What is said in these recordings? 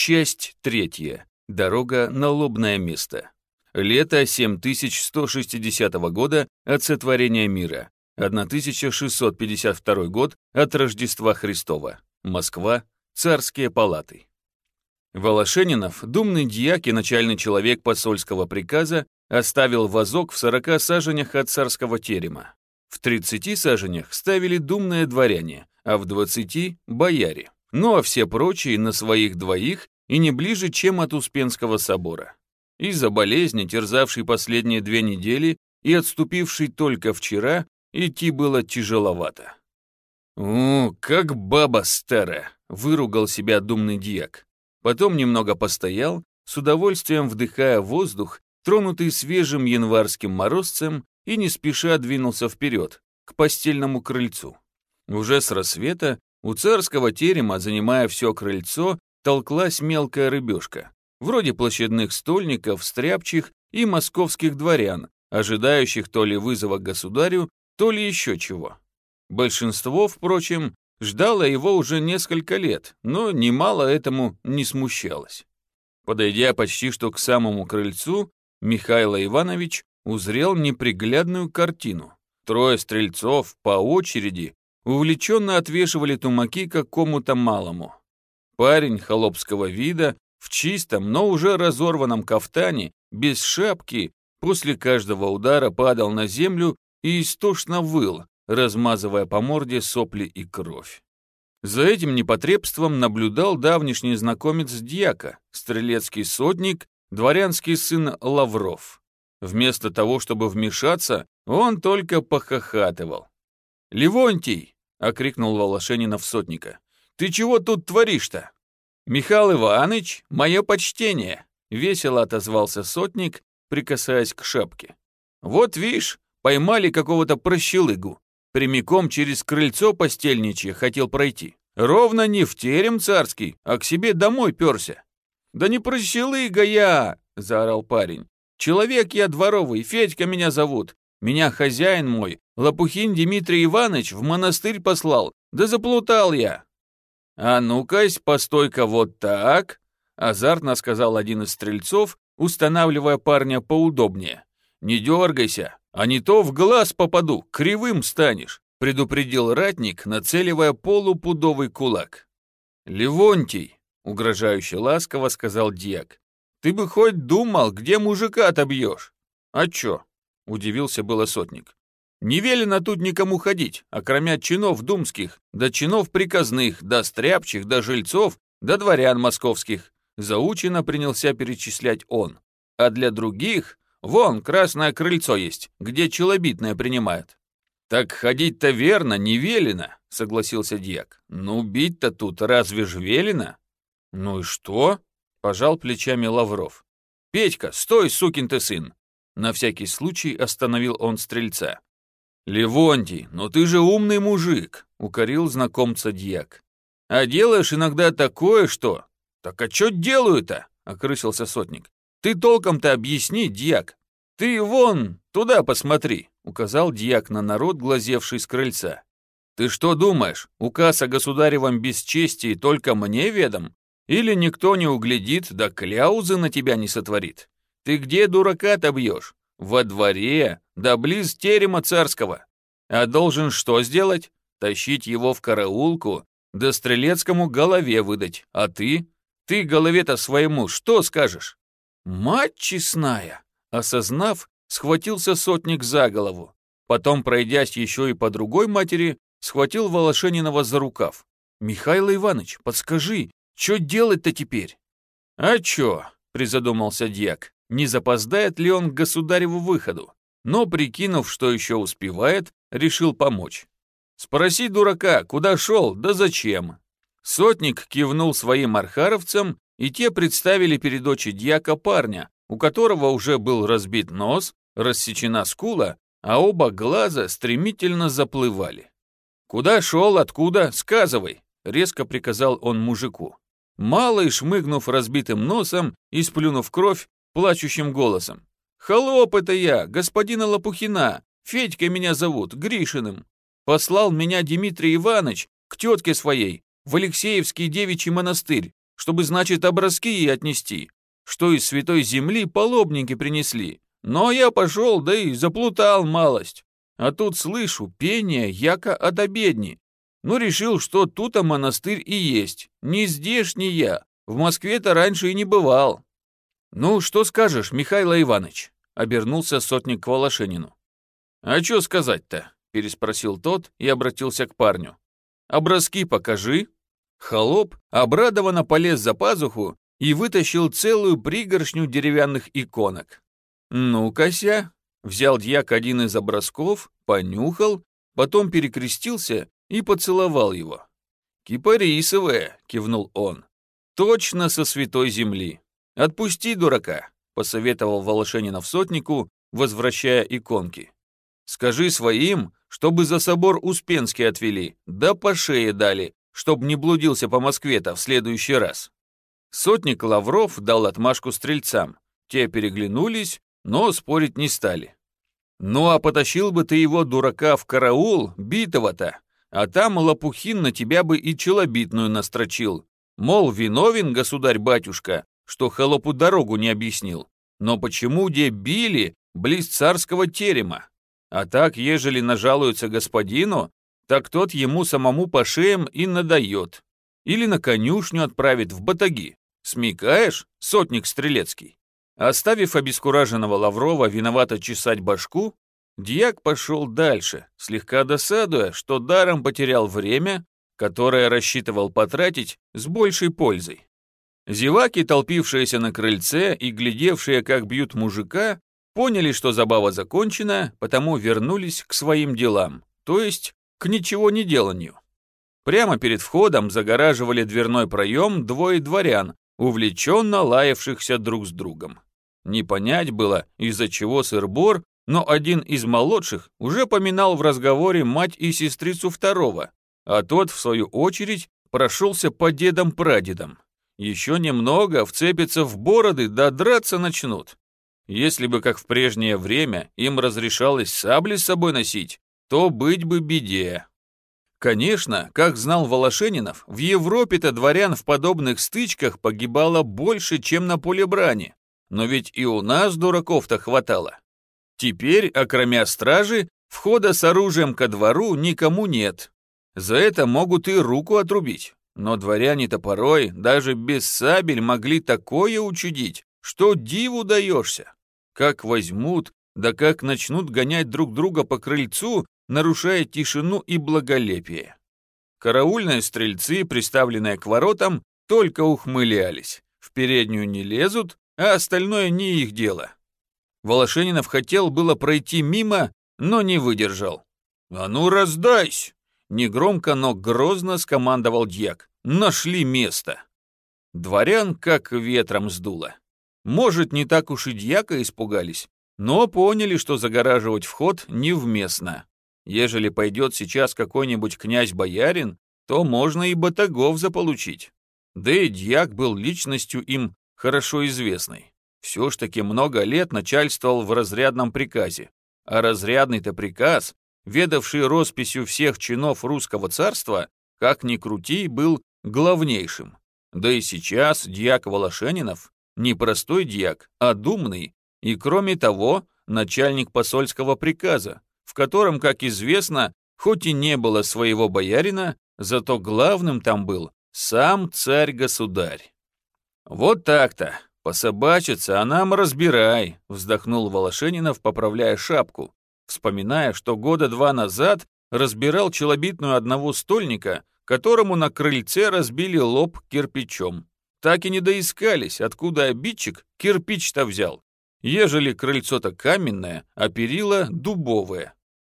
Часть третья. Дорога на лобное место. Лето 7160 года от сотворения мира. 1652 год от Рождества Христова. Москва. Царские палаты. Волошенинов, думный дьяк и начальный человек посольского приказа, оставил вазок в 40 саженях от царского терема. В 30 саженях ставили думные дворяне, а в 20 – бояре. Ну а все прочие на своих двоих и не ближе, чем от Успенского собора. Из-за болезни, терзавшей последние две недели и отступившей только вчера, идти было тяжеловато. «У, как баба старая!» — выругал себя думный дьяк. Потом немного постоял, с удовольствием вдыхая воздух, тронутый свежим январским морозцем, и не спеша двинулся вперед, к постельному крыльцу. Уже с рассвета у царского терема, занимая все крыльцо, толклась мелкая рыбешка, вроде площадных стольников, стряпчих и московских дворян, ожидающих то ли вызова государю, то ли еще чего. Большинство, впрочем, Ждала его уже несколько лет, но немало этому не смущалось. Подойдя почти что к самому крыльцу, Михаил Иванович узрел неприглядную картину. Трое стрельцов по очереди увлеченно отвешивали тумаки какому-то малому. Парень холопского вида в чистом, но уже разорванном кафтане, без шапки, после каждого удара падал на землю и истошно выл, размазывая по морде сопли и кровь. За этим непотребством наблюдал давнишний знакомец дьяка, стрелецкий сотник, дворянский сын Лавров. Вместо того, чтобы вмешаться, он только похохатывал. «Левонтий!» — окрикнул Волошенинов сотника. «Ты чего тут творишь-то?» «Михаил Иванович, мое почтение!» — весело отозвался сотник, прикасаясь к шапке. «Вот, видишь, поймали какого-то прощелыгу. Прямиком через крыльцо постельничье хотел пройти. Ровно не в терем царский, а к себе домой перся. «Да не прощелыга я!» — заорал парень. «Человек я дворовый, Федька меня зовут. Меня хозяин мой, Лопухин Дмитрий Иванович, в монастырь послал. Да заплутал я!» «А ну-кась, постой-ка вот так!» — азартно сказал один из стрельцов, устанавливая парня поудобнее. «Не дергайся, а не то в глаз попаду, кривым станешь», предупредил ратник, нацеливая полупудовый кулак. «Левонтий», — угрожающе ласково сказал дьяк, «ты бы хоть думал, где мужика отобьешь». «А чё?» — удивился было сотник. «Не велено тут никому ходить, окромя чинов думских, да чинов приказных, да стряпчих, да жильцов, да дворян московских», заучено принялся перечислять он. «А для других Вон, красное крыльцо есть, где челобитное принимают». «Так ходить-то верно, не велено», — согласился дьяк. «Ну, бить-то тут разве ж велено?» «Ну и что?» — пожал плечами Лавров. «Петька, стой, сукин ты сын!» На всякий случай остановил он стрельца. «Левонтий, ну ты же умный мужик», — укорил знакомца дьяк. «А делаешь иногда такое, что...» «Так а что делаю-то?» — окрысился сотник. Ты толком-то объясни, дьяк. Ты вон, туда посмотри, указал дьяк на народ, глазевший с крыльца. Ты что думаешь, указ о государевом бесчестии только мне ведом? Или никто не углядит, да кляузы на тебя не сотворит? Ты где дурака-то бьешь? Во дворе, да близ терема царского. А должен что сделать? Тащить его в караулку, да стрелецкому голове выдать. А ты? Ты голове-то своему что скажешь? «Мать честная!» Осознав, схватился сотник за голову. Потом, пройдясь еще и по другой матери, схватил Волошенинова за рукав. «Михаил Иванович, подскажи, что делать-то теперь?» «А чё?» — призадумался дьяк. «Не запоздает ли он к государеву выходу?» Но, прикинув, что еще успевает, решил помочь. «Спроси дурака, куда шел, да зачем?» Сотник кивнул своим архаровцам и те представили перед очи дьяка парня, у которого уже был разбит нос, рассечена скула, а оба глаза стремительно заплывали. «Куда шел, откуда? Сказывай!» — резко приказал он мужику. Малый, шмыгнув разбитым носом и сплюнув кровь, плачущим голосом. «Холоп это я, господина Лопухина, Федька меня зовут, Гришиным. Послал меня Дмитрий Иванович к тетке своей в Алексеевский девичий монастырь, чтобы, значит, образки ей отнести, что из святой земли полобники принесли. Но я пошел, да и заплутал малость. А тут слышу пение яко от обедни. Ну, решил, что тут-то монастырь и есть. Не здешний я. В Москве-то раньше и не бывал. Ну, что скажешь, Михаил Иванович? Обернулся сотник к Волошенину. А что сказать-то? Переспросил тот и обратился к парню. Образки покажи. Холоп обрадованно полез за пазуху и вытащил целую пригоршню деревянных иконок. «Ну-кася!» Взял дьяк один из образков, понюхал, потом перекрестился и поцеловал его. «Кипарисовая!» — кивнул он. «Точно со святой земли! Отпусти дурака!» — посоветовал Волошенинов сотнику, возвращая иконки. «Скажи своим, чтобы за собор Успенский отвели, да по шее дали, чтоб не блудился по Москве-то в следующий раз». Сотник Лавров дал отмашку стрельцам. Те переглянулись, но спорить не стали. «Ну а потащил бы ты его, дурака, в караул, битого-то, а там Лопухин на тебя бы и челобитную настрочил. Мол, виновен государь-батюшка, что холопу дорогу не объяснил. Но почему где били близ царского терема? А так, ежели нажалуется господину, так тот ему самому по шеям и надает. Или на конюшню отправит в батаги. Смекаешь, сотник Стрелецкий? Оставив обескураженного Лаврова виновато чесать башку, Дьяк пошел дальше, слегка досадуя, что даром потерял время, которое рассчитывал потратить с большей пользой. Зеваки, толпившиеся на крыльце и глядевшие, как бьют мужика, поняли, что забава закончена, потому вернулись к своим делам, то есть к ничего не деланию. Прямо перед входом загораживали дверной проем двое дворян, увлеченно лаявшихся друг с другом. Не понять было, из-за чего сыр-бор, но один из молодших уже поминал в разговоре мать и сестрицу второго, а тот, в свою очередь, прошелся по дедам-прадедам. Еще немного вцепятся в бороды, да драться начнут. Если бы, как в прежнее время, им разрешалось сабли с собой носить, то быть бы беде. Конечно, как знал Волошенинов, в Европе-то дворян в подобных стычках погибало больше, чем на поле брани. Но ведь и у нас дураков-то хватало. Теперь, окромя стражи, входа с оружием ко двору никому нет. За это могут и руку отрубить. Но дворяне-то порой даже без сабель могли такое учудить, что диву даешься. Как возьмут, да как начнут гонять друг друга по крыльцу, нарушая тишину и благолепие. Караульные стрельцы, приставленные к воротам, только ухмылялись. В переднюю не лезут, а остальное не их дело. Волошенинов хотел было пройти мимо, но не выдержал. «А ну, раздайся!» Негромко, но грозно скомандовал дьяк. «Нашли место!» Дворян как ветром сдуло. Может, не так уж и дьяка испугались, но поняли, что загораживать вход невместно. Ежели пойдет сейчас какой-нибудь князь-боярин, то можно и батагов заполучить. Да и дьяк был личностью им хорошо известный. Все ж таки много лет начальствовал в разрядном приказе, а разрядный-то приказ, ведавший росписью всех чинов русского царства, как ни крути, был главнейшим. Да и сейчас дьяк Волошенинов не простой дьяк, а думный, и кроме того, начальник посольского приказа, в котором, как известно, хоть и не было своего боярина, зато главным там был сам царь-государь. «Вот так-то. Пособачиться, а нам разбирай», — вздохнул Волошенинов, поправляя шапку, вспоминая, что года два назад разбирал челобитную одного стольника, которому на крыльце разбили лоб кирпичом. Так и не доискались, откуда обидчик кирпич-то взял, ежели крыльцо-то каменное, а перила дубовое.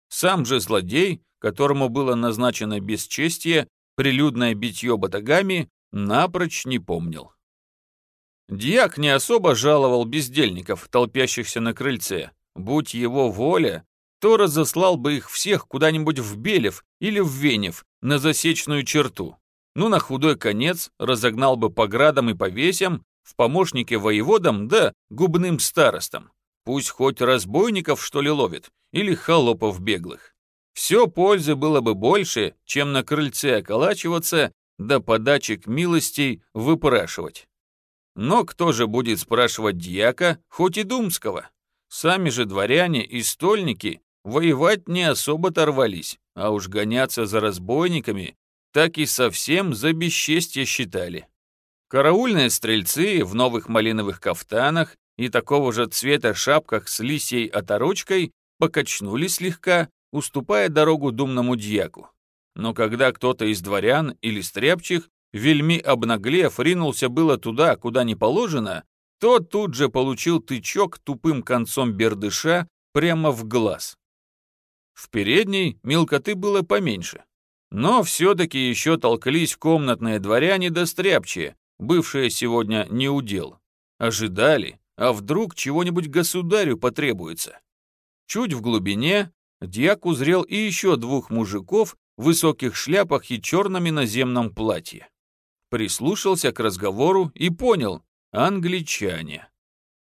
Сам же злодей, которому было назначено бесчестие, прилюдное битье батагами, напрочь не помнил. Дьяк не особо жаловал бездельников, толпящихся на крыльце. Будь его воля, то разослал бы их всех куда-нибудь в Белев или в Венев, на засечную черту. Ну, на худой конец разогнал бы по градам и по весям, в помощнике воеводам да губным старостам. Пусть хоть разбойников, что ли, ловит, или холопов беглых. Все пользы было бы больше, чем на крыльце околачиваться, да подачек милостей выпрашивать. Но кто же будет спрашивать дьяка, хоть и думского? Сами же дворяне и стольники воевать не особо торвались, а уж гоняться за разбойниками так и совсем за бесчестье считали. Караульные стрельцы в новых малиновых кафтанах и такого же цвета шапках с лисьей оторочкой покачнули слегка, уступая дорогу думному дьяку. Но когда кто-то из дворян или стряпчих, вельми обнаглев, ринулся было туда, куда не положено, тот тут же получил тычок тупым концом бердыша прямо в глаз. В передней мелкоты было поменьше. Но все-таки еще толкались комнатные дворяне да стряпчие, бывшие сегодня не удел. Ожидали, а вдруг чего-нибудь государю потребуется. Чуть в глубине дьяк узрел и еще двух мужиков в высоких шляпах и черном иноземном платье. Прислушался к разговору и понял – англичане.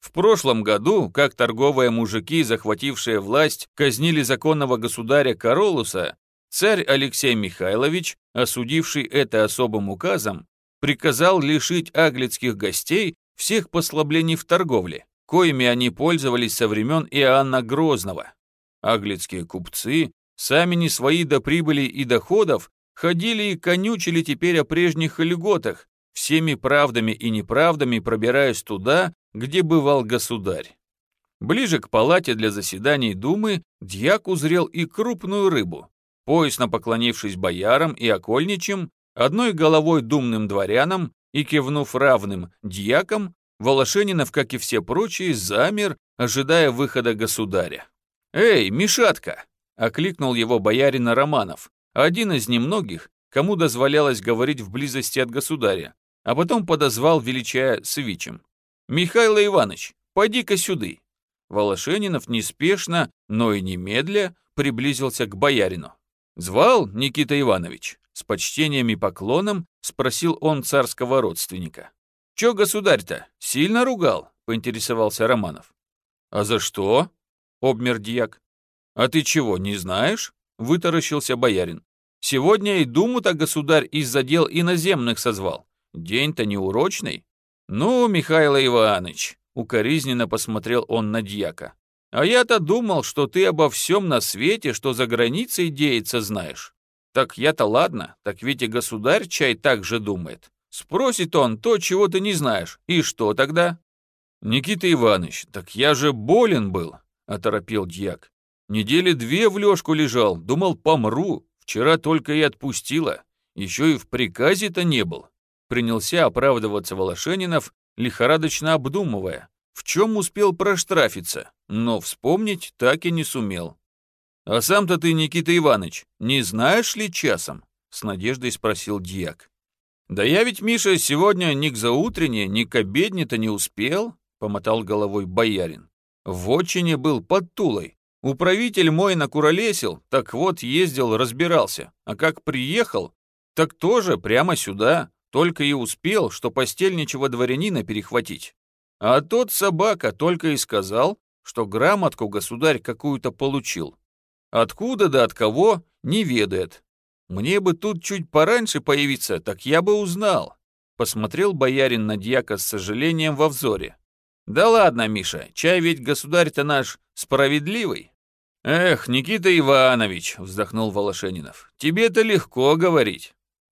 В прошлом году, как торговые мужики, захватившие власть, казнили законного государя Королуса, царь Алексей Михайлович, осудивший это особым указом, приказал лишить аглицких гостей всех послаблений в торговле, коими они пользовались со времен Иоанна Грозного. Аглицкие купцы, сами не свои до прибыли и доходов, ходили и конючили теперь о прежних льготах, всеми правдами и неправдами пробираясь туда, где бывал государь. Ближе к палате для заседаний Думы дьяк узрел и крупную рыбу. Поясно поклонившись боярам и окольничим, одной головой думным дворянам и кивнув равным дьякам, Волошенинов, как и все прочие, замер, ожидая выхода государя. «Эй, Мишатка!» — окликнул его боярина Романов, один из немногих, кому дозволялось говорить в близости от государя, а потом подозвал, величая свичем. «Михаил Иванович, поди-ка сюды!» Волошенинов неспешно, но и немедля приблизился к боярину. «Звал Никита Иванович?» С почтением и поклоном спросил он царского родственника. «Чё государь-то, сильно ругал?» — поинтересовался Романов. «А за что?» — обмер дьяк. «А ты чего, не знаешь?» — вытаращился боярин. «Сегодня и думу-то государь из-за дел иноземных созвал. День-то неурочный». «Ну, Михаил Иванович», — укоризненно посмотрел он на дьяка. «А я-то думал, что ты обо всем на свете, что за границей деется, знаешь. Так я-то ладно, так ведь и государь чай так же думает. Спросит он то, чего ты не знаешь, и что тогда?» «Никита Иванович, так я же болен был», — оторопел дьяк. «Недели две в лёжку лежал, думал, помру. Вчера только и отпустила. Еще и в приказе-то не был принялся оправдываться Волошенинов, лихорадочно обдумывая, в чем успел проштрафиться, но вспомнить так и не сумел. «А сам-то ты, Никита Иванович, не знаешь ли часом?» с надеждой спросил дьяк. «Да я ведь, Миша, сегодня ни к заутренне, ни к обедне-то не успел», помотал головой боярин. «В отчине был под Тулой. Управитель мой накуролесил, так вот ездил, разбирался. А как приехал, так тоже прямо сюда, только и успел, что постельничего дворянина перехватить. А тот собака только и сказал, что грамотку государь какую-то получил. Откуда да от кого, не ведает. Мне бы тут чуть пораньше появиться, так я бы узнал. Посмотрел боярин на дьяка с сожалением во взоре. Да ладно, Миша, чай ведь государь-то наш справедливый. Эх, Никита Иванович, вздохнул Волошенинов, тебе-то легко говорить.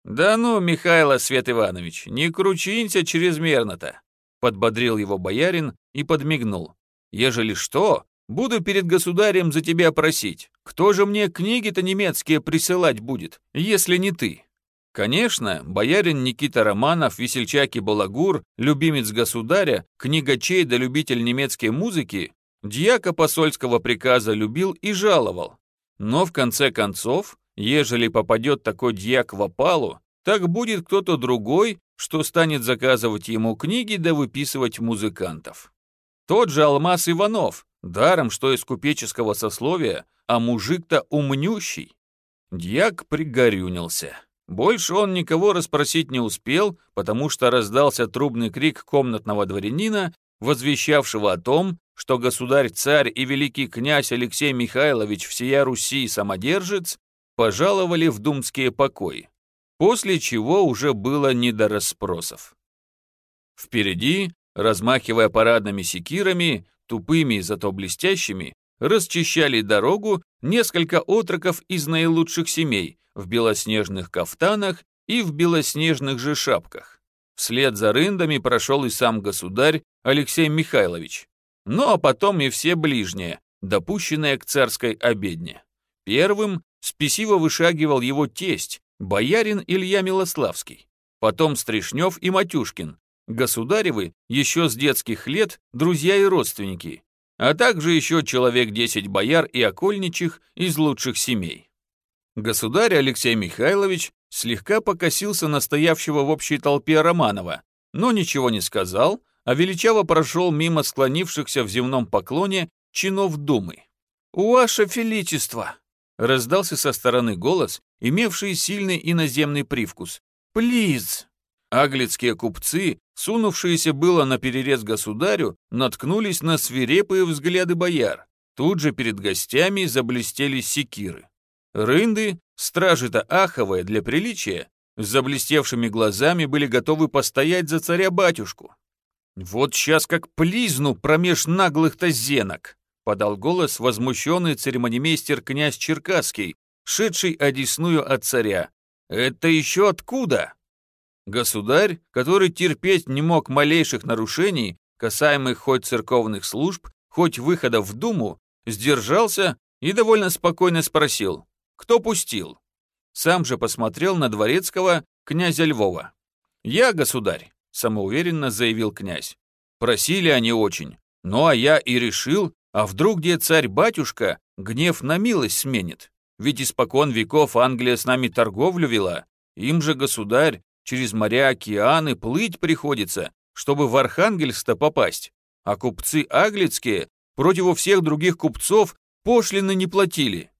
«Да ну, Михайло Свет Иванович, не кручинься чрезмерно-то!» Подбодрил его боярин и подмигнул. «Ежели что, буду перед государем за тебя просить. Кто же мне книги-то немецкие присылать будет, если не ты?» Конечно, боярин Никита Романов, весельчак и балагур, любимец государя, книгачей да любитель немецкой музыки, дьяка посольского приказа любил и жаловал. Но в конце концов, Ежели попадет такой дьяк в опалу, так будет кто-то другой, что станет заказывать ему книги да выписывать музыкантов. Тот же Алмаз Иванов, даром что из купеческого сословия, а мужик-то умнющий. Дьяк пригорюнился. Больше он никого расспросить не успел, потому что раздался трубный крик комнатного дворянина, возвещавшего о том, что государь-царь и великий князь Алексей Михайлович всея Руси самодержец пожаловали в думские покои. после чего уже было не до расспросов. Впереди, размахивая парадными секирами, тупыми, зато блестящими, расчищали дорогу несколько отроков из наилучших семей в белоснежных кафтанах и в белоснежных же шапках. Вслед за рындами прошел и сам государь Алексей Михайлович. Ну а потом и все ближние, допущенные к царской обедне. Первым спесиво вышагивал его тесть, боярин Илья Милославский. Потом Стришнев и Матюшкин, государевы еще с детских лет друзья и родственники, а также еще человек 10 бояр и окольничих из лучших семей. Государь Алексей Михайлович слегка покосился на стоявшего в общей толпе Романова, но ничего не сказал, а величаво прошел мимо склонившихся в земном поклоне чинов думы. «Ваше Величество!» — раздался со стороны голос, имевший сильный иноземный привкус. «Плиз!» Аглицкие купцы, сунувшиеся было на перерез государю, наткнулись на свирепые взгляды бояр. Тут же перед гостями заблестели секиры. Рынды, стражи-то аховые для приличия, с заблестевшими глазами были готовы постоять за царя-батюшку. «Вот сейчас как плизну промеж наглых-то зенок!» Подал голос возмущенный церемонимейстер князь Черкасский, шедший одесную от царя. «Это еще откуда?» Государь, который терпеть не мог малейших нарушений, касаемых хоть церковных служб, хоть выхода в Думу, сдержался и довольно спокойно спросил, кто пустил. Сам же посмотрел на дворецкого князя Львова. «Я, государь», — самоуверенно заявил князь. «Просили они очень, ну а я и решил, а вдруг где царь-батюшка гнев на милость сменит? Ведь испокон веков Англия с нами торговлю вела, им же, государь, Через моря, океаны плыть приходится, чтобы в Архангельск-то попасть. А купцы аглицкие против всех других купцов пошлины не платили.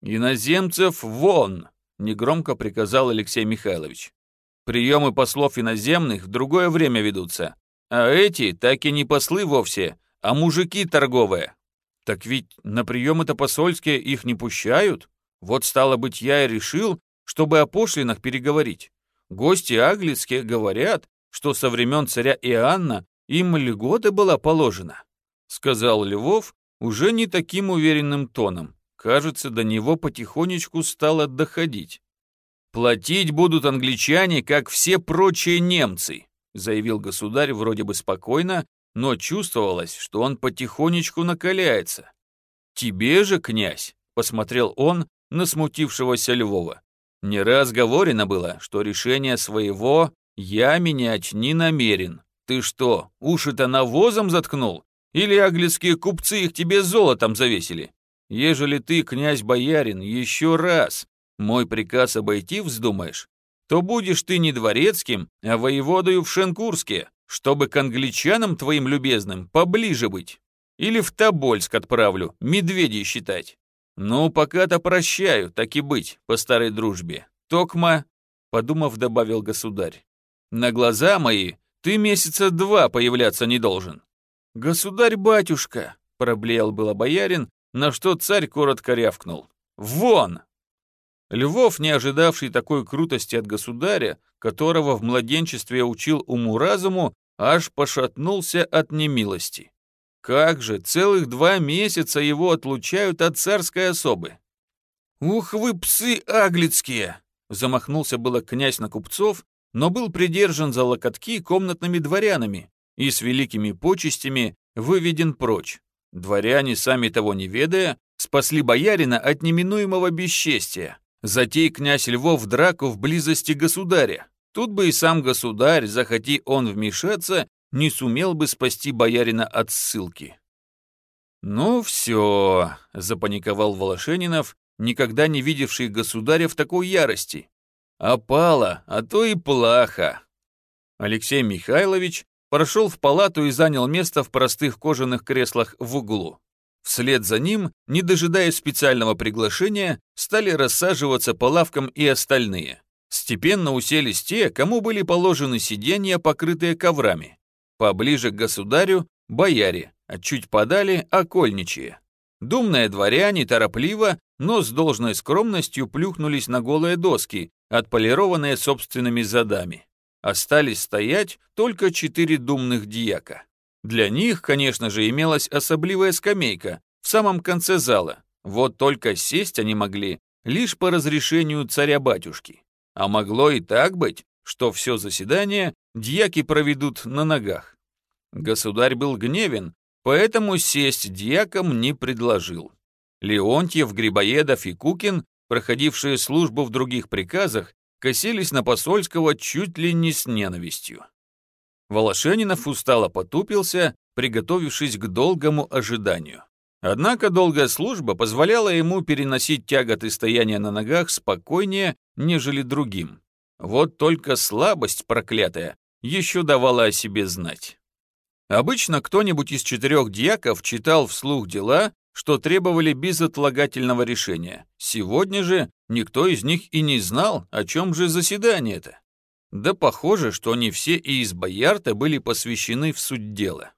«Иноземцев вон!» — негромко приказал Алексей Михайлович. «Приемы послов иноземных в другое время ведутся, а эти так и не послы вовсе, а мужики торговые. Так ведь на приемы-то посольские их не пущают. Вот стало быть, я и решил, чтобы о пошлинах переговорить. Гости аглицкие говорят, что со времен царя Иоанна им льгота была положена», сказал Львов уже не таким уверенным тоном. Кажется, до него потихонечку стало доходить. «Платить будут англичане, как все прочие немцы», заявил государь вроде бы спокойно, но чувствовалось, что он потихонечку накаляется. «Тебе же, князь», — посмотрел он на смутившегося Львова, не раз говорено было, что решение своего я менять не намерен. Ты что, уши-то навозом заткнул? Или аглицкие купцы их тебе золотом завесили? Ежели ты, князь-боярин, еще раз мой приказ обойти вздумаешь, то будешь ты не дворецким, а воеводою в Шенкурске, чтобы к англичанам твоим любезным поближе быть. Или в Тобольск отправлю, медведей считать. «Ну, пока-то прощаю, так и быть, по старой дружбе. Токма», — подумав, добавил государь, «на глаза мои ты месяца два появляться не должен». «Государь-батюшка», — проблеял было боярин, на что царь коротко рявкнул. «Вон!» Львов, не ожидавший такой крутости от государя, которого в младенчестве учил уму-разуму, аж пошатнулся от немилости. Как же, целых два месяца его отлучают от царской особы. «Ух вы, псы аглицкие!» Замахнулся было князь на купцов, но был придержан за локотки комнатными дворянами и с великими почестями выведен прочь. Дворяне, сами того не ведая, спасли боярина от неминуемого бесчестия. Затей князь Львов драку в близости государя. Тут бы и сам государь, захоти он вмешаться, не сумел бы спасти боярина от ссылки. «Ну все», — запаниковал Волошенинов, никогда не видевший государя в такой ярости. «Опала, а то и плохо». Алексей Михайлович прошел в палату и занял место в простых кожаных креслах в углу. Вслед за ним, не дожидаясь специального приглашения, стали рассаживаться по лавкам и остальные. Степенно уселись те, кому были положены сиденья, покрытые коврами. Поближе к государю – бояре, а чуть подали – окольничие. Думные дворяне торопливо, но с должной скромностью плюхнулись на голые доски, отполированные собственными задами. Остались стоять только четыре думных дьяка. Для них, конечно же, имелась особливая скамейка в самом конце зала. Вот только сесть они могли лишь по разрешению царя-батюшки. А могло и так быть, что все заседание дьяки проведут на ногах. Государь был гневен, поэтому сесть дьяком не предложил. Леонтьев, Грибоедов и Кукин, проходившие службу в других приказах, косились на посольского чуть ли не с ненавистью. Волошенинов устало потупился, приготовившись к долгому ожиданию. Однако долгая служба позволяла ему переносить тяготы стояния на ногах спокойнее, нежели другим. Вот только слабость проклятая еще давала о себе знать. Обычно кто-нибудь из четырех дьяков читал вслух дела, что требовали безотлагательного решения. Сегодня же никто из них и не знал, о чем же заседание-то. Да похоже, что не все и из боярта были посвящены в суть дела.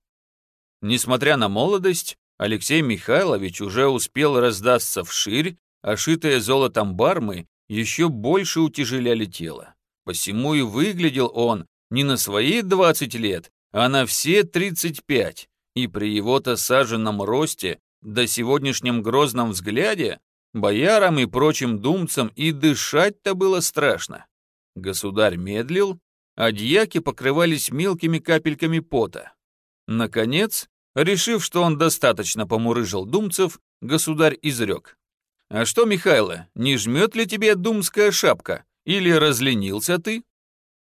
Несмотря на молодость, Алексей Михайлович уже успел раздастся вширь, а шитые золотом бармы еще больше утяжеляли тело. Посему и выглядел он не на свои 20 лет, а на все 35, и при его-то саженном росте до сегодняшнем грозном взгляде боярам и прочим думцам и дышать-то было страшно. Государь медлил, а дьяки покрывались мелкими капельками пота. Наконец, решив, что он достаточно помурыжил думцев, государь изрек. «А что, Михайло, не жмет ли тебе думская шапка? Или разленился ты?»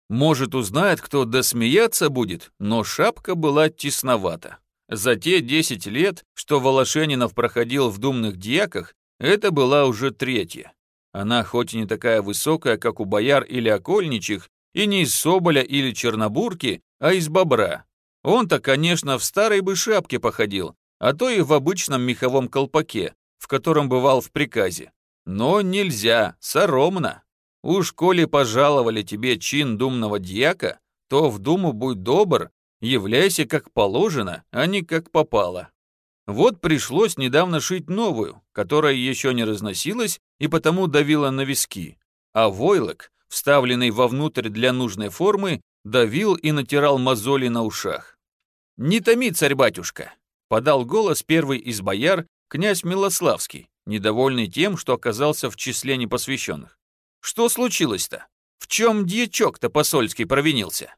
Может, узнает, кто досмеяться будет, но шапка была тесновата. За те десять лет, что Волошенинов проходил в думных дьяках, это была уже третья. Она хоть и не такая высокая, как у бояр или окольничих, и не из соболя или чернобурки, а из бобра. Он-то, конечно, в старой бы шапке походил, а то и в обычном меховом колпаке, в котором бывал в приказе. Но нельзя, соромно. Уж коли пожаловали тебе чин думного дьяка, то в думу будь добр, являйся как положено, а не как попало. Вот пришлось недавно шить новую, которая еще не разносилась и потому давила на виски, а войлок, вставленный вовнутрь для нужной формы, давил и натирал мозоли на ушах. «Не томи, царь-батюшка!» — подал голос первый из бояр, князь Милославский, недовольный тем, что оказался в числе непосвященных. «Что случилось-то? В чем дьячок-то посольский провинился?»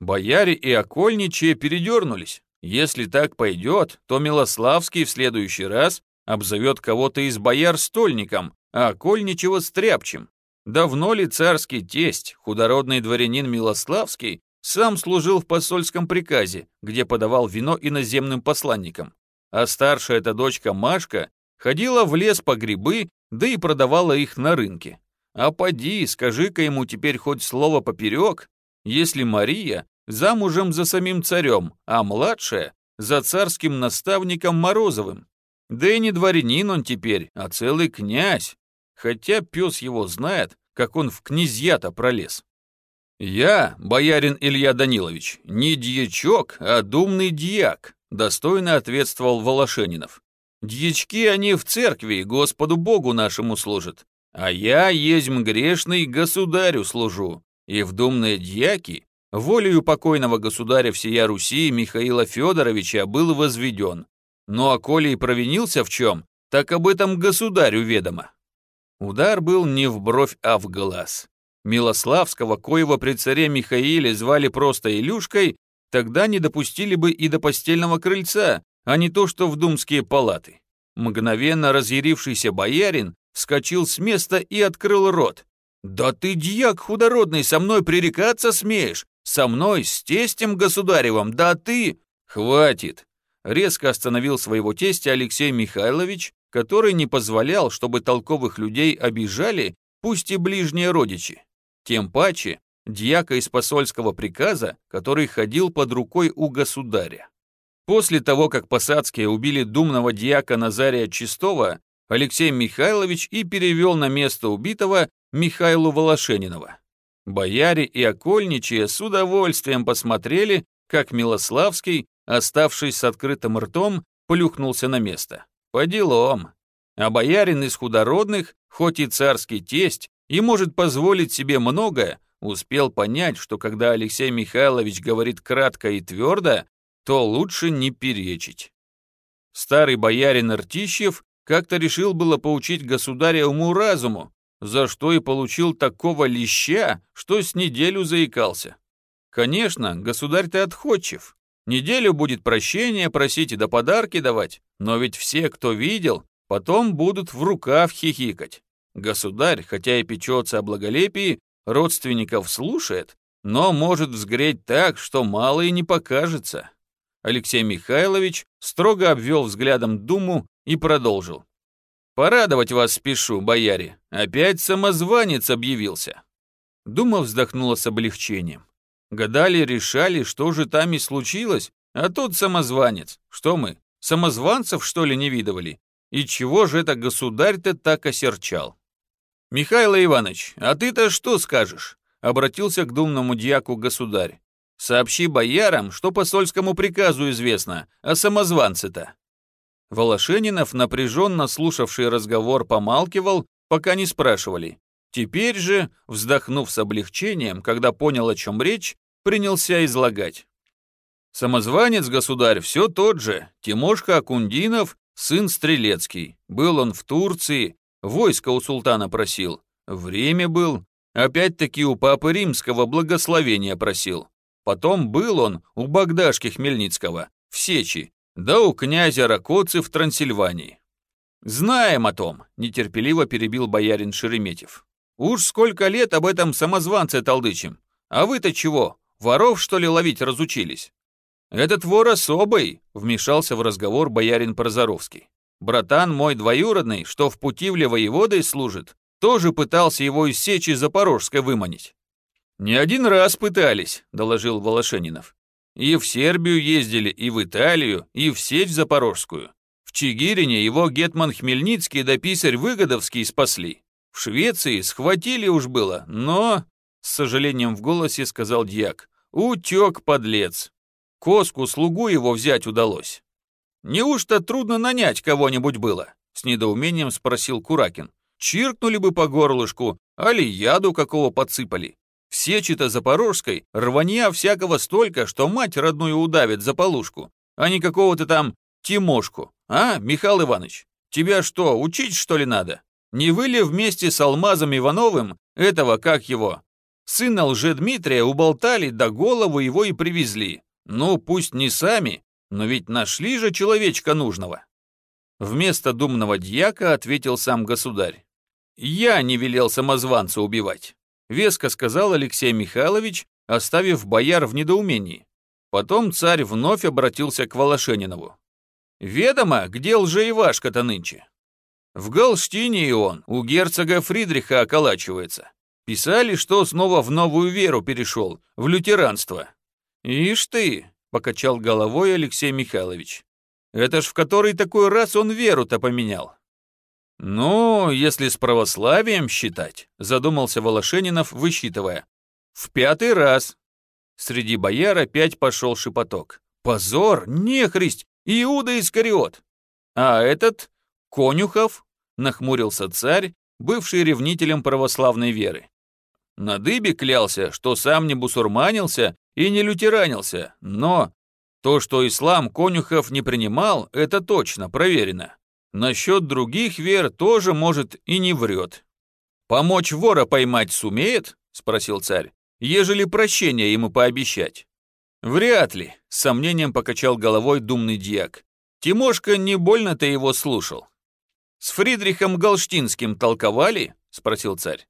Бояре и окольничьи передернулись, если так пойдет, то Милославский в следующий раз обзовет кого-то из бояр стольником, а Кольничего стряпчем. Давно ли царский тесть, худородный дворянин Милославский, сам служил в посольском приказе, где подавал вино иноземным посланникам, а старшая эта дочка Машка ходила в лес по грибы, да и продавала их на рынке. А поди, скажи-ка ему теперь хоть слово поперек, если Мария замужем за самим царем, а младшая — за царским наставником Морозовым. Да и не дворянин он теперь, а целый князь, хотя пес его знает, как он в князья-то пролез. «Я, боярин Илья Данилович, не дьячок, а думный дьяк», достойно ответствовал Волошенинов. «Дьячки они в церкви Господу Богу нашему служат, а я, езм грешный, государю служу, и в думные дьяки волею покойного государя всея Руси Михаила Федоровича был возведен. Ну а коли и провинился в чем, так об этом государю ведомо. Удар был не в бровь, а в глаз. Милославского, коего при царе Михаиле звали просто Илюшкой, тогда не допустили бы и до постельного крыльца, а не то что в думские палаты. Мгновенно разъярившийся боярин вскочил с места и открыл рот. «Да ты, дьяк худородный, со мной пререкаться смеешь? Со мной, с тестем государевым, да ты...» «Хватит!» Резко остановил своего тестя Алексей Михайлович, который не позволял, чтобы толковых людей обижали, пусть и ближние родичи. Тем паче, дьяка из посольского приказа, который ходил под рукой у государя. После того, как посадские убили думного дьяка Назария Чистого, Алексей Михайлович и перевел на место убитого Михайлу Волошенинова. Бояре и окольничие с удовольствием посмотрели, как Милославский, оставшись с открытым ртом, плюхнулся на место. По делам. А боярин из худородных, хоть и царский тесть, и может позволить себе многое, успел понять, что когда Алексей Михайлович говорит кратко и твердо, то лучше не перечить. Старый боярин Ртищев как-то решил было поучить государя уму-разуму, за что и получил такого леща, что с неделю заикался. Конечно, государь-то отходчив. Неделю будет прощения просить и до подарки давать, но ведь все, кто видел, потом будут в рукав хихикать. Государь, хотя и печется о благолепии, родственников слушает, но может взгреть так, что мало и не покажется. Алексей Михайлович строго обвел взглядом Думу и продолжил. «Порадовать вас спешу, бояре. Опять самозванец объявился». Дума вздохнула с облегчением. Гадали, решали, что же там и случилось, а тут самозванец. Что мы, самозванцев, что ли, не видывали? И чего же это государь-то так осерчал? «Михаил Иванович, а ты-то что скажешь?» Обратился к думному дьяку государь. «Сообщи боярам, что по сольскому приказу известно, а самозванцы-то». Волошенинов, напряженно слушавший разговор, помалкивал, пока не спрашивали. Теперь же, вздохнув с облегчением, когда понял, о чем речь, принялся излагать. Самозванец, государь, все тот же, Тимошка Акундинов, сын Стрелецкий. Был он в Турции, войско у султана просил. Время был, опять-таки у папы римского благословения просил. Потом был он у Богдашки Хмельницкого, в Сечи, да у князя Ракоцы в Трансильвании. «Знаем о том», — нетерпеливо перебил боярин Шереметьев. «Уж сколько лет об этом самозванце толдычим. А вы-то чего, воров, что ли, ловить разучились?» «Этот вор особый», — вмешался в разговор боярин Прозоровский. «Братан мой двоюродный, что в Путивле воеводой служит, тоже пытался его из сечи Запорожской выманить». «Не один раз пытались», — доложил Волошенинов. И в Сербию ездили, и в Италию, и в сеть Запорожскую. В Чигирине его гетман Хмельницкий да писарь Выгодовский спасли. В Швеции схватили уж было, но...» С сожалением в голосе сказал дьяк. «Утек, подлец. Коску, слугу его взять удалось». «Неужто трудно нанять кого-нибудь было?» С недоумением спросил Куракин. «Чиркнули бы по горлышку, али яду какого подсыпали. В Сечи-то Запорожской рванья всякого столько, что мать родную удавит за полушку, а не какого-то там Тимошку. А, Михаил Иванович, тебя что, учить что ли надо? Не вы ли вместе с Алмазом Ивановым, этого, как его, сына лже-Дмитрия уболтали, да голову его и привезли? Ну, пусть не сами, но ведь нашли же человечка нужного. Вместо думного дьяка ответил сам государь. Я не велел самозванца убивать веско сказал Алексей Михайлович, оставив бояр в недоумении. Потом царь вновь обратился к Волошенинову. «Ведомо, где лжеивашка-то нынче?» «В Галштине он, у герцога Фридриха околачивается. Писали, что снова в новую веру перешел, в лютеранство». «Ишь ты!» — покачал головой Алексей Михайлович. «Это ж в который такой раз он веру-то поменял?» «Ну, если с православием считать», — задумался Волошенинов, высчитывая. «В пятый раз». Среди бояр опять пошел шепоток. «Позор! Нехристь! Иуда Искариот!» «А этот? Конюхов?» — нахмурился царь, бывший ревнителем православной веры. На дыбе клялся, что сам не бусурманился и не лютеранился, но то, что ислам конюхов не принимал, это точно, проверено. Насчет других вер тоже, может, и не врет. «Помочь вора поймать сумеет?» — спросил царь. «Ежели прощение ему пообещать». «Вряд ли», — с сомнением покачал головой думный дьяк. «Тимошка не больно-то его слушал». «С Фридрихом Галштинским толковали?» — спросил царь.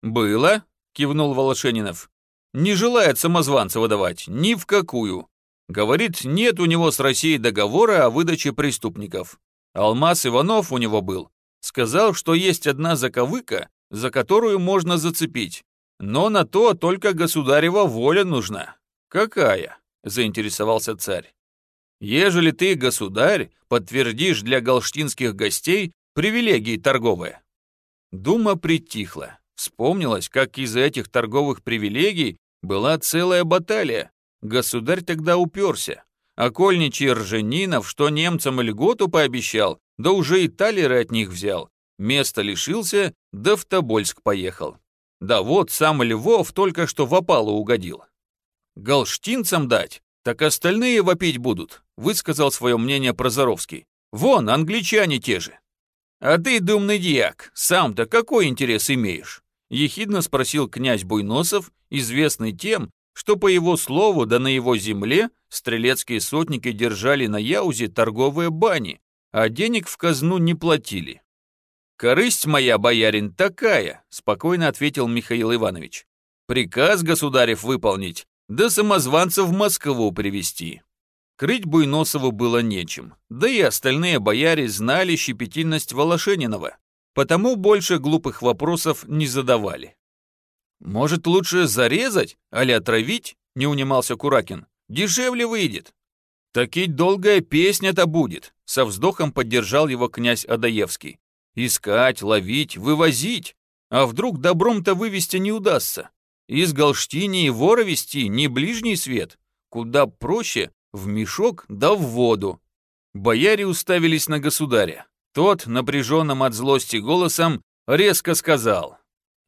«Было», — кивнул Волошенинов. «Не желает самозванца выдавать, ни в какую. Говорит, нет у него с Россией договора о выдаче преступников. Алмаз Иванов у него был. Сказал, что есть одна заковыка, за которую можно зацепить. Но на то только государева воля нужна. Какая? Заинтересовался царь. Ежели ты, государь, подтвердишь для галштинских гостей привилегии торговые. Дума притихла. Вспомнилось, как из-за этих торговых привилегий была целая баталия. Государь тогда уперся. Окольничий Рженинов, что немцам льготу пообещал, да уже и талеры от них взял. место лишился, да в Тобольск поехал. Да вот, сам Львов только что в опалу угодил. Галштинцам дать, так остальные вопить будут, высказал свое мнение Прозоровский. Вон, англичане те же. А ты, думный дьяк, сам-то какой интерес имеешь? Ехидно спросил князь Буйносов, известный тем, что по его слову да на его земле стрелецкие сотники держали на Яузе торговые бани, а денег в казну не платили. «Корысть моя, боярин, такая», — спокойно ответил Михаил Иванович. «Приказ государев выполнить, да самозванца в Москву привести Крыть Буйносову было нечем, да и остальные бояре знали щепетильность Волошенинова, потому больше глупых вопросов не задавали. «Может, лучше зарезать, али отравить?» — не унимался Куракин. «Дешевле выйдет». «Таки долгая песня-то будет», — со вздохом поддержал его князь Адаевский. «Искать, ловить, вывозить. А вдруг добром-то вывести не удастся? Из Галштини и вора вести не ближний свет. Куда проще в мешок да в воду». Бояре уставились на государя. Тот, напряженным от злости голосом, резко сказал.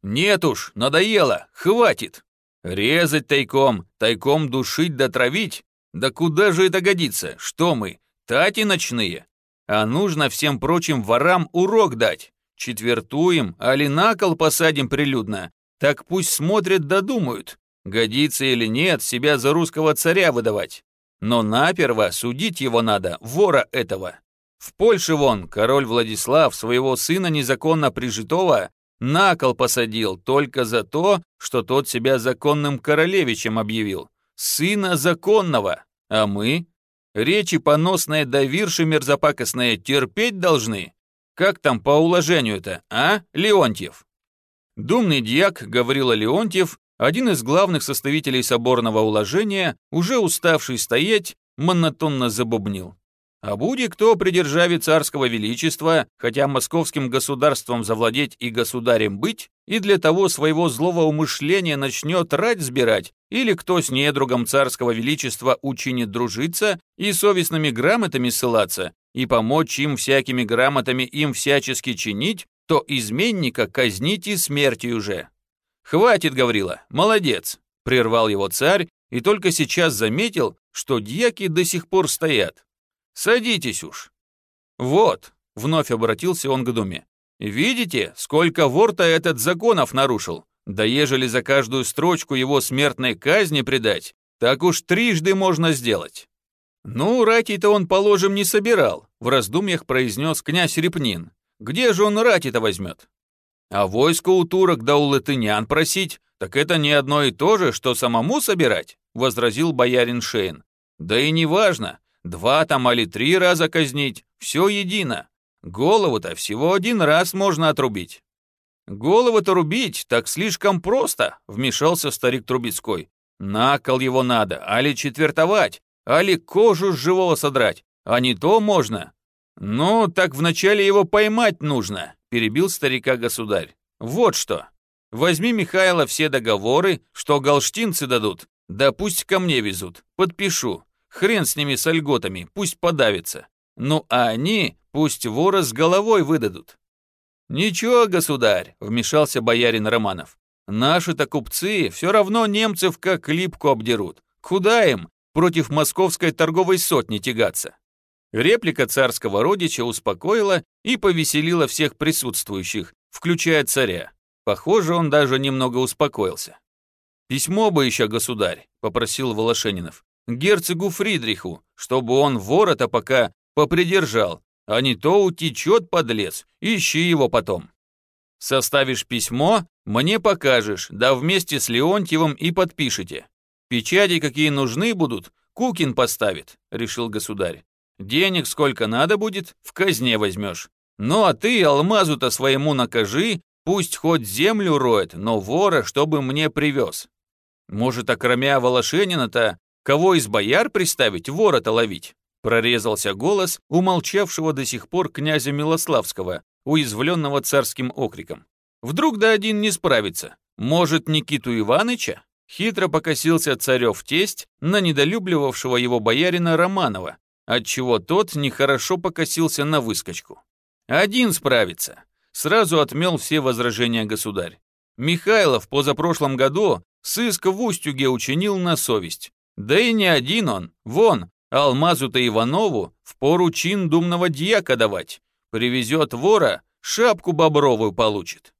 «Нет уж, надоело, хватит. Резать тайком, тайком душить да травить? Да куда же это годится? Что мы, тати ночные? А нужно всем прочим ворам урок дать. Четвертуем, али на кол посадим прилюдно. Так пусть смотрят да думают, годится или нет себя за русского царя выдавать. Но наперво судить его надо, вора этого. В Польше вон король Владислав своего сына незаконно прижитого на кол посадил только за то, что тот себя законным королевичем объявил. Сына законного. А мы? Речи поносные да вирши мерзопакостные терпеть должны. Как там по уложению-то, а, Леонтьев? Думный дьяк Гаврила Леонтьев, один из главных составителей соборного уложения, уже уставший стоять, монотонно забубнил. А буди кто при державе царского величества, хотя московским государством завладеть и государем быть, и для того своего злого умышления начнет рать сбирать, или кто с недругом царского величества учинит дружиться и совестными грамотами ссылаться, и помочь им всякими грамотами им всячески чинить, то изменника казните смертью уже. «Хватит, Гаврила, молодец!» — прервал его царь и только сейчас заметил, что дьяки до сих пор стоят. Садитесь уж. Вот, вновь обратился он к думе. Видите, сколько ворта этот законов нарушил? Да ежели за каждую строчку его смертной казни предать, так уж трижды можно сделать. Ну, рати-то он, положим, не собирал, в раздумьях произнес князь Репнин. Где же он рати-то возьмет? А войско у турок да у латынян просить, так это не одно и то же, что самому собирать, возразил боярин Шейн. Да и не важно, Два там или три раза казнить, все едино. Голову-то всего один раз можно отрубить. Голову-то рубить так слишком просто, вмешался старик Трубецкой. На кол его надо, али четвертовать, али кожу с живого содрать, а не то можно. Ну, так вначале его поймать нужно, перебил старика государь. Вот что. Возьми, Михайло, все договоры, что галштинцы дадут, да пусть ко мне везут, подпишу. Хрен с ними с льготами, пусть подавится. Ну а они пусть вора с головой выдадут. Ничего, государь, вмешался боярин Романов. Наши-то купцы все равно немцев как липку обдерут. Куда им против московской торговой сотни тягаться? Реплика царского родича успокоила и повеселила всех присутствующих, включая царя. Похоже, он даже немного успокоился. «Письмо бы еще, государь», — попросил Волошенинов герцогу Фридриху, чтобы он ворота пока попридержал, а не то утечет подлец, ищи его потом. Составишь письмо, мне покажешь, да вместе с Леонтьевым и подпишите. Печати какие нужны будут, Кукин поставит, решил государь. Денег сколько надо будет, в казне возьмешь. Ну а ты алмазу-то своему накажи, пусть хоть землю роет, но вора, чтобы мне привез. Может, окромя Волошенина-то Кого из бояр приставить ворота ловить? Прорезался голос умолчавшего до сих пор князя Милославского, уязвленного царским окриком. Вдруг да один не справится. Может, Никиту Иваныча? Хитро покосился царев тесть на недолюбливавшего его боярина Романова, отчего тот нехорошо покосился на выскочку. Один справится. сразу отмел все возражения государь. Михайлов позапрошлом году сыск в Устюге учинил на совесть. Да и не один он, вон, Алмазу-то Иванову в пору чин думного дьяка давать. Привезет вора, шапку бобровую получит.